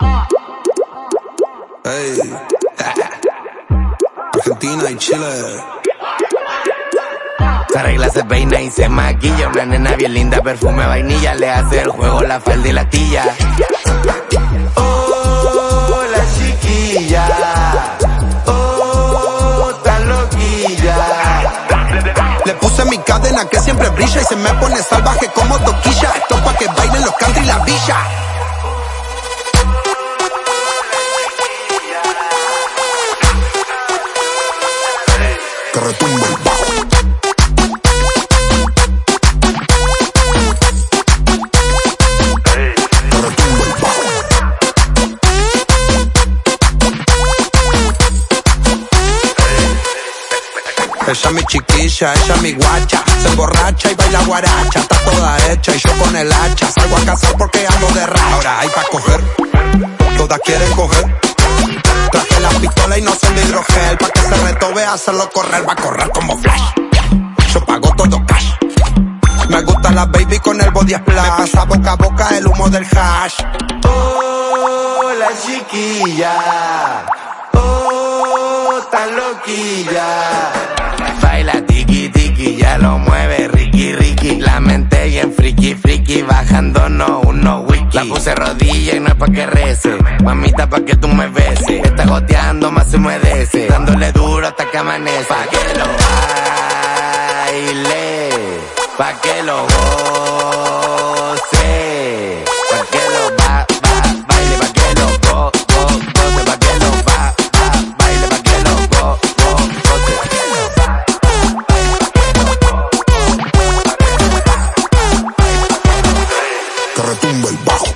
Hey. Argentina y Chile. Se arregla, se peina y se maquilla. Una nena bien linda, perfume vainilla. Le hace el juego la falda y la tilla. Oh, la chiquilla. Oh, tan loquilla. Le puse mi cadena que siempre brilla y se me pone salvaje como Que retumbe el bajo. Bajo. Ella mi chiquilla, ella mi guacha. Se emborracha y baila guaracha. Está toda hecha y yo con el hacha. Salgo a cazar porque ando de racha. Ahora hay pa' coger. Todas quieren coger y no son de hidrogel Pa' que se retobe hacerlo correr Va a correr como flash Yo pago todo cash Me gusta la baby con el body splash Me pasa boca a boca el humo del hash Oh, la chiquilla. Oh, tan loquilla. Baila tiki tiki, ya lo mueve Ricky Ricky. La mente bien friki friki, bajando no uno wiki. La puse rodilla pa' que rece. Mamita, pa' que tú me beses. Está goteando, más se humedece. Dándole duro hasta que amanece. Pa' que lo baile. Pa' que lo goce. Pa' que lo ba, ba, baile. Pa' que lo go, go, goce. Pa' que lo ba, ba, baile. Pa' que lo go, go, goce. Que retumbe el bajo.